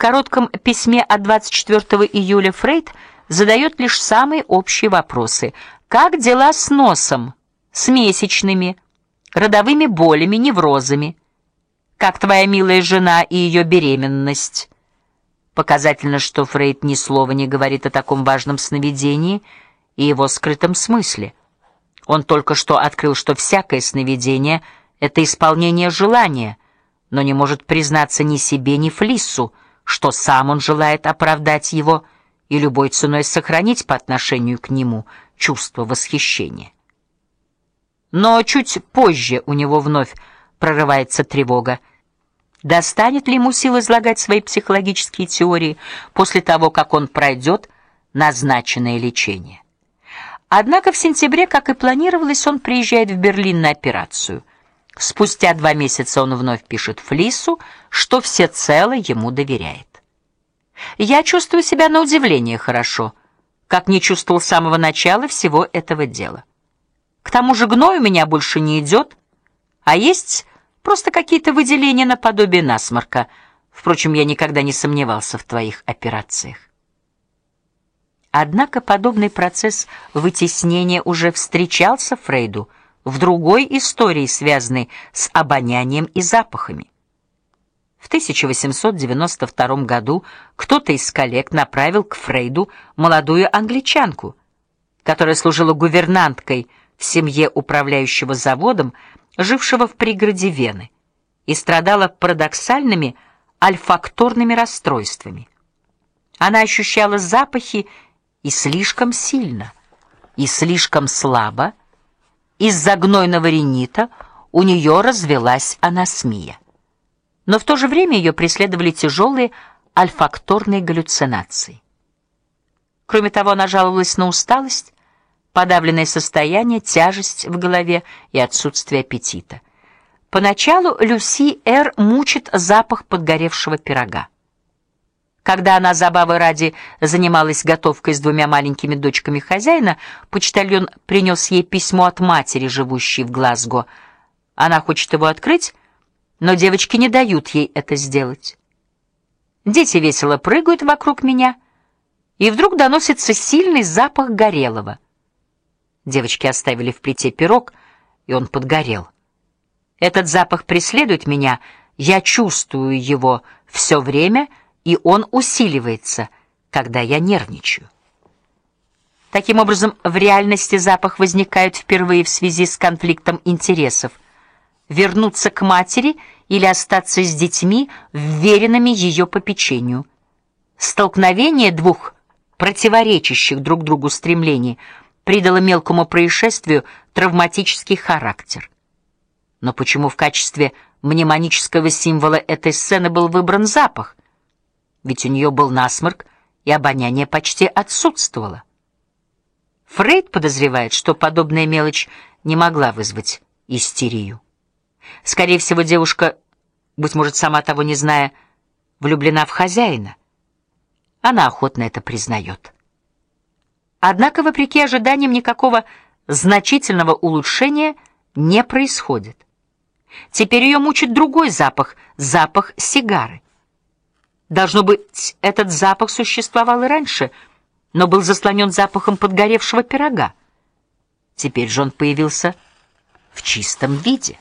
коротком письме от 24 июля Фрейд задает лишь самые общие вопросы: как дела с носом, с месячными, родовыми болями, неврозами? Как твоя милая жена и ее беременность? Показательно, что Фрейд ни слова не говорит о таком важном сновидении и его скрытом смысле. Он только что открыл, что всякое сновидение это исполнение желания, но не может признаться ни себе, ни Флиссу, что сам он желает оправдать его и любой ценой сохранить по отношению к нему чувство восхищения. Но чуть позже у него вновь прорывается тревога. Достанет ли ему сил излагать свои психологические теории после того, как он пройдет назначенное лечение? Однако в сентябре, как и планировалось, он приезжает в Берлин на операцию. Спустя два месяца он вновь пишет Флису, что всецело ему доверяет. Я чувствую себя на удивление хорошо, как не чувствовал с самого начала всего этого дела. К тому же гной у меня больше не идет, а есть Просто какие-то выделения наподобие насморка. Впрочем, я никогда не сомневался в твоих операциях. Однако подобный процесс вытеснения уже встречался Фрейду в другой истории, связанной с обонянием и запахами. В 1892 году кто-то из коллег направил к Фрейду молодую англичанку, которая служила гувернанткой в семье управляющего заводом, жившего в пригороде Вены, и страдала парадоксальными альфакторными расстройствами. Она ощущала запахи и слишком сильно, и слишком слабо. Из-за гнойного ринита у нее развелась анасмия. Но в то же время ее преследовали тяжелые альфакторные галлюцинации. Кроме того, она жаловалась на усталость, подавленное состояние, тяжесть в голове и отсутствие аппетита. Поначалу Люси Р мучит запах подгоревшего пирога. Когда она забавы ради занималась готовкой с двумя маленькими дочками хозяина, почтальон принес ей письмо от матери, живущей в Глазго. Она хочет его открыть, но девочки не дают ей это сделать. Дети весело прыгают вокруг меня, и вдруг доносится сильный запах горелого. Девочки оставили в плите пирог, и он подгорел. Этот запах преследует меня, я чувствую его все время, и он усиливается, когда я нервничаю. Таким образом, в реальности запах возникает впервые в связи с конфликтом интересов: вернуться к матери или остаться с детьми, вверенными ее попечению. Столкновение двух противоречащих друг другу стремлений придало мелкому происшествию травматический характер. Но почему в качестве мнемонического символа этой сцены был выбран запах? Ведь у нее был насморк, и обоняние почти отсутствовало. Фрейд подозревает, что подобная мелочь не могла вызвать истерию. Скорее всего, девушка, быть может, сама того не зная, влюблена в хозяина. Она охотно это признает. Однако, вопреки ожиданиям, никакого значительного улучшения не происходит. Теперь ее мучит другой запах запах сигары. Должно быть, этот запах существовал и раньше, но был заслонен запахом подгоревшего пирога. Теперь же он появился в чистом виде.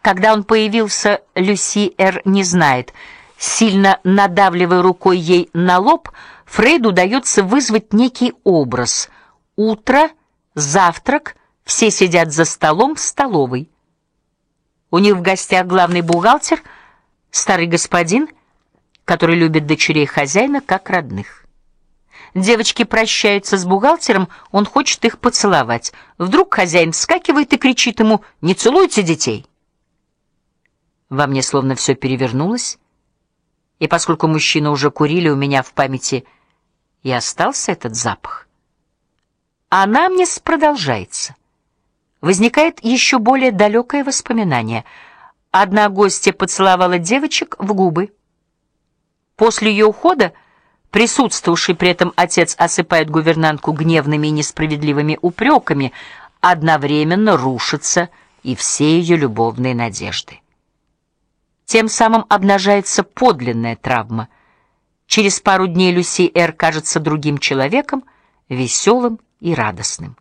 Когда он появился, Люси Р не знает. Сильно надавливая рукой ей на лоб, Фрейду удается вызвать некий образ. Утро, завтрак, все сидят за столом в столовой. У них в гостях главный бухгалтер, старый господин, который любит дочерей хозяина как родных. Девочки прощаются с бухгалтером, он хочет их поцеловать. Вдруг хозяин вскакивает и кричит ему: "Не целуйте детей!" Во мне словно все перевернулось, и поскольку мужчины уже курили, у меня в памяти и остался этот запах. Анамнез продолжается. Возникает еще более далекое воспоминание. Одна гостья поцеловала девочек в губы. После ее ухода присутствовавший при этом отец осыпает гувернантку гневными и несправедливыми упреками, одновременно рушатся и все ее любовные надежды. Тем самым обнажается подлинная травма. Через пару дней Люси Р кажется другим человеком, веселым и радостным.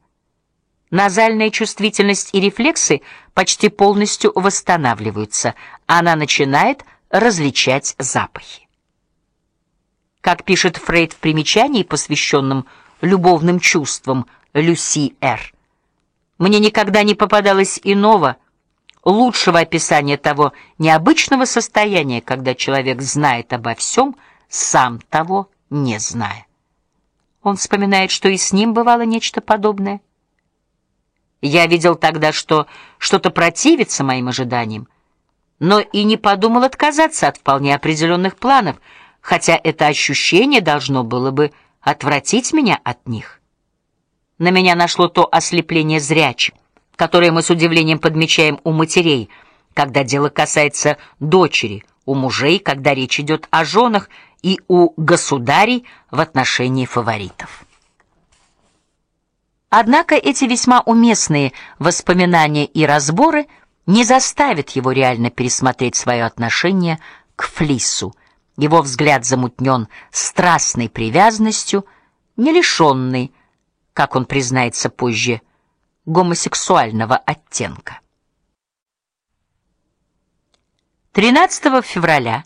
Назальная чувствительность и рефлексы почти полностью восстанавливаются. Она начинает различать запахи. Как пишет Фрейд в примечании, посвященном любовным чувствам Люси Р. Мне никогда не попадалось иного лучшего описания того необычного состояния, когда человек знает обо всем, сам того не зная. Он вспоминает, что и с ним бывало нечто подобное. Я видел тогда, что что-то противится моим ожиданиям, но и не подумал отказаться от вполне определенных планов, хотя это ощущение должно было бы отвратить меня от них. На меня нашло то ослепление зрячим, которое мы с удивлением подмечаем у матерей, когда дело касается дочери, у мужей, когда речь идет о женах, и у государей в отношении фаворитов. Однако эти весьма уместные воспоминания и разборы не заставят его реально пересмотреть свое отношение к Флису. Его взгляд замутнен страстной привязанностью, не лишенной, как он признается позже, гомосексуального оттенка. 13 февраля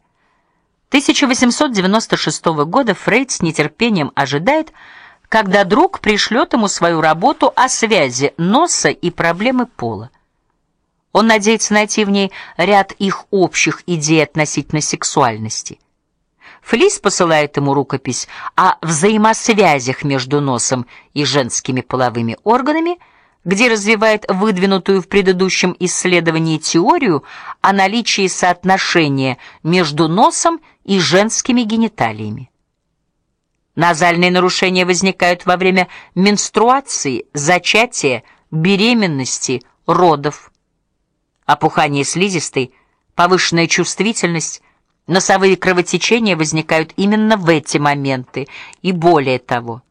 1896 года Фрейд с нетерпением ожидает, когда друг пришлет ему свою работу о связи носа и проблемы пола. Он надеется найти в ней ряд их общих идей относительно сексуальности. Флис посылает ему рукопись о взаимосвязях между носом и женскими половыми органами – где развивает выдвинутую в предыдущем исследовании теорию о наличии соотношения между носом и женскими гениталиями. Назальные нарушения возникают во время менструации, зачатия, беременности, родов. Опухание слизистой, повышенная чувствительность, носовые кровотечения возникают именно в эти моменты, и более того.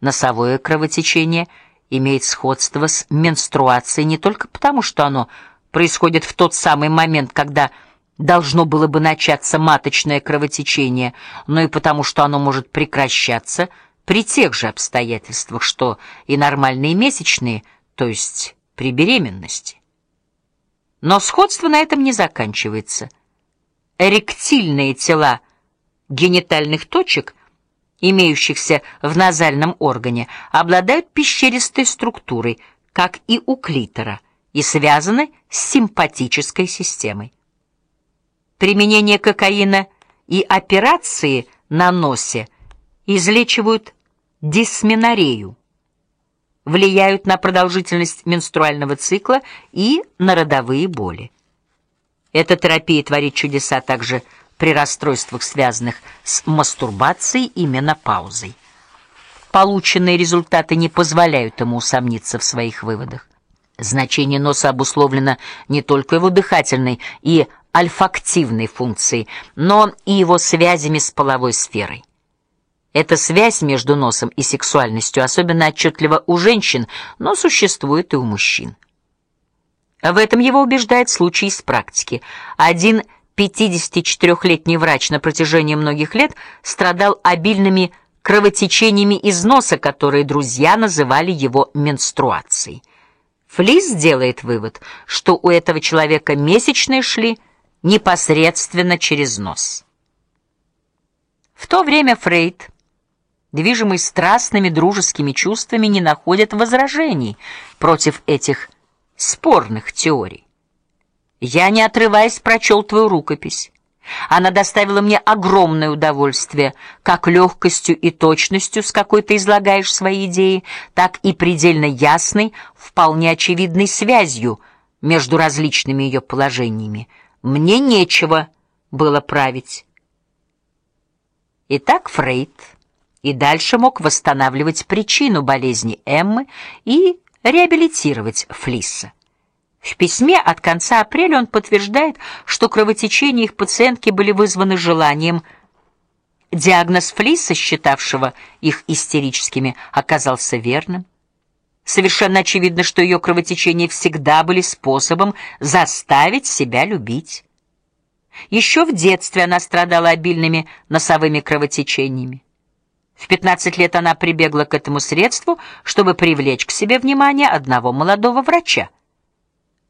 Носовое кровотечение – имеет сходство с менструацией не только потому, что оно происходит в тот самый момент, когда должно было бы начаться маточное кровотечение, но и потому, что оно может прекращаться при тех же обстоятельствах, что и нормальные месячные, то есть при беременности. Но сходство на этом не заканчивается. Эректильные тела генитальных точек – имеющихся в назальном органе, обладают пещеристой структурой, как и у клитора, и связаны с симпатической системой. Применение кокаина и операции на носе излечивают дисменорею, влияют на продолжительность менструального цикла и на родовые боли. Эта терапия творит чудеса также при расстройствах, связанных с мастурбацией и менопаузой. Полученные результаты не позволяют ему усомниться в своих выводах. Значение носа обусловлено не только его дыхательной и альфактивной функцией, но и его связями с половой сферой. Эта связь между носом и сексуальностью особенно отчетлива у женщин, но существует и у мужчин. В этом его убеждает случай из практики. Один 54-летний врач на протяжении многих лет страдал обильными кровотечениями из носа, которые друзья называли его менструацией. Флис делает вывод, что у этого человека месячные шли непосредственно через нос. В то время Фрейд, движимый страстными дружескими чувствами, не находит возражений против этих спорных теорий. Я, не отрываясь, прочел твою рукопись. Она доставила мне огромное удовольствие, как легкостью и точностью, с какой ты излагаешь свои идеи, так и предельно ясной, вполне очевидной связью между различными ее положениями. Мне нечего было править. Итак, Фрейд и дальше мог восстанавливать причину болезни Эммы и реабилитировать Флисса. В письме от конца апреля он подтверждает, что кровотечения их пациентки были вызваны желанием. Диагноз Флиса, считавшего их истерическими, оказался верным. Совершенно очевидно, что ее кровотечения всегда были способом заставить себя любить. Еще в детстве она страдала обильными носовыми кровотечениями. В 15 лет она прибегла к этому средству, чтобы привлечь к себе внимание одного молодого врача.